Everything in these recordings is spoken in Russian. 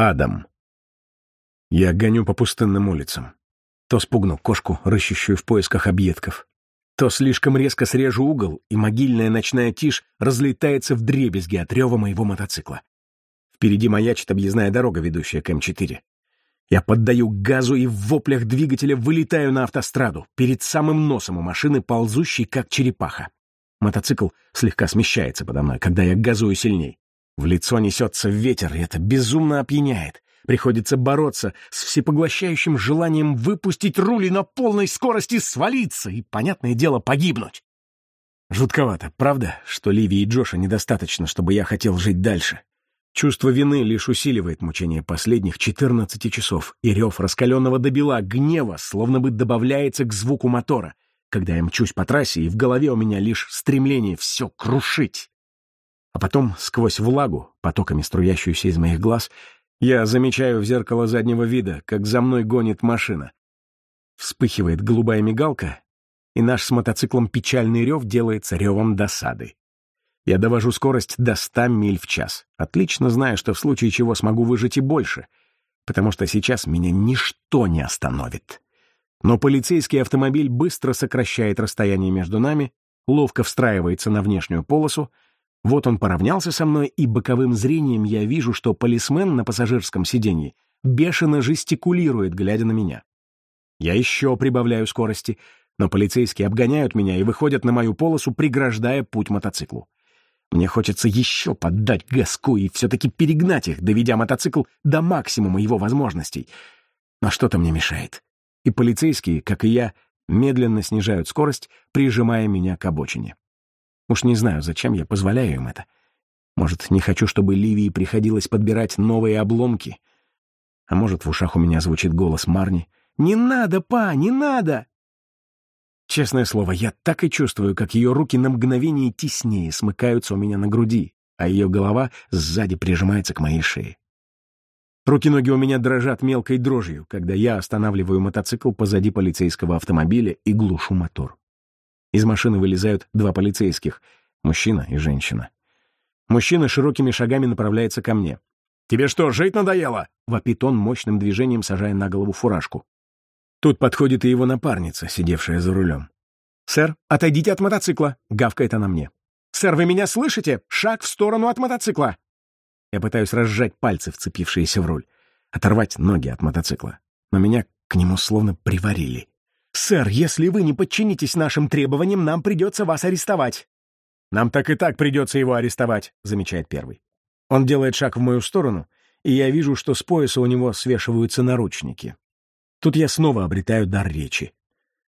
Адам. Я гоню по пустынным улицам. То спугну кошку, рыщущую в поисках объедков, то слишком резко срежу угол, и могильная ночная тишь разлетается в дребезги от рева моего мотоцикла. Впереди маячит объездная дорога, ведущая к М4. Я поддаю газу и в воплях двигателя вылетаю на автостраду, перед самым носом у машины, ползущей как черепаха. Мотоцикл слегка смещается подо мной, когда я газую сильней. В лицо несется ветер, и это безумно опьяняет. Приходится бороться с всепоглощающим желанием выпустить руль и на полной скорости свалиться и, понятное дело, погибнуть. Жутковато, правда, что Ливи и Джоша недостаточно, чтобы я хотел жить дальше? Чувство вины лишь усиливает мучение последних 14 часов, и рев раскаленного до бела гнева словно бы добавляется к звуку мотора, когда я мчусь по трассе, и в голове у меня лишь стремление все крушить. А потом, сквозь влагу, потоками струящуюся из моих глаз, я замечаю в зеркало заднего вида, как за мной гонит машина. Вспыхивает голубая мигалка, и наш с мотоциклом печальный рев делается ревом досады. Я довожу скорость до 100 миль в час, отлично зная, что в случае чего смогу выжить и больше, потому что сейчас меня ничто не остановит. Но полицейский автомобиль быстро сокращает расстояние между нами, ловко встраивается на внешнюю полосу, вот он поравнялся со мной, и боковым зрением я вижу, что полисмен на пассажирском сиденье бешено жестикулирует, глядя на меня. Я еще прибавляю скорости, но полицейские обгоняют меня и выходят на мою полосу, преграждая путь мотоциклу. Мне хочется еще поддать газку и все-таки перегнать их, доведя мотоцикл до максимума его возможностей. Но что-то мне мешает. И полицейские, как и я, медленно снижают скорость, прижимая меня к обочине. Уж не знаю, зачем я позволяю им это. Может, не хочу, чтобы Ливии приходилось подбирать новые обломки. А может, в ушах у меня звучит голос Марни. «Не надо, па, не надо!» Честное слово, я так и чувствую, как ее руки на мгновение теснее смыкаются у меня на груди, а ее голова сзади прижимается к моей шее. Руки-ноги у меня дрожат мелкой дрожью, когда я останавливаю мотоцикл позади полицейского автомобиля и глушу мотор. Из машины вылезают два полицейских, мужчина и женщина. Мужчина широкими шагами направляется ко мне. «Тебе что, жить надоело?» — вопит он мощным движением, сажая на голову фуражку. Тут подходит и его напарница, сидевшая за рулем. «Сэр, отойдите от мотоцикла!» — гавкает она мне. «Сэр, вы меня слышите? Шаг в сторону от мотоцикла!» Я пытаюсь разжать пальцы, вцепившиеся в руль, оторвать ноги от мотоцикла, но меня к нему словно приварили. «Сэр, если вы не подчинитесь нашим требованиям, нам придется вас арестовать». «Нам так и так придется его арестовать», — замечает первый. Он делает шаг в мою сторону, и я вижу, что с пояса у него свешиваются наручники. Тут я снова обретаю дар речи.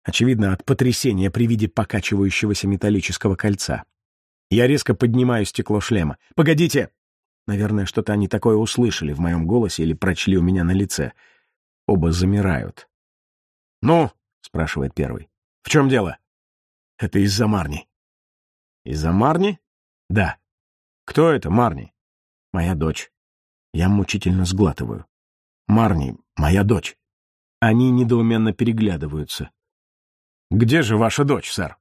Очевидно, от потрясения при виде покачивающегося металлического кольца. Я резко поднимаю стекло шлема. «Погодите!» Наверное, что-то они такое услышали в моем голосе или прочли у меня на лице. Оба замирают. «Ну?» — спрашивает первый. «В чем дело?» «Это из-за Марни». «Из-за Марни?» «Да». «Кто это, Марни?» «Моя дочь». Я мучительно сглатываю. «Марни, моя дочь». Они недоуменно переглядываются. «Где же ваша дочь, сэр?»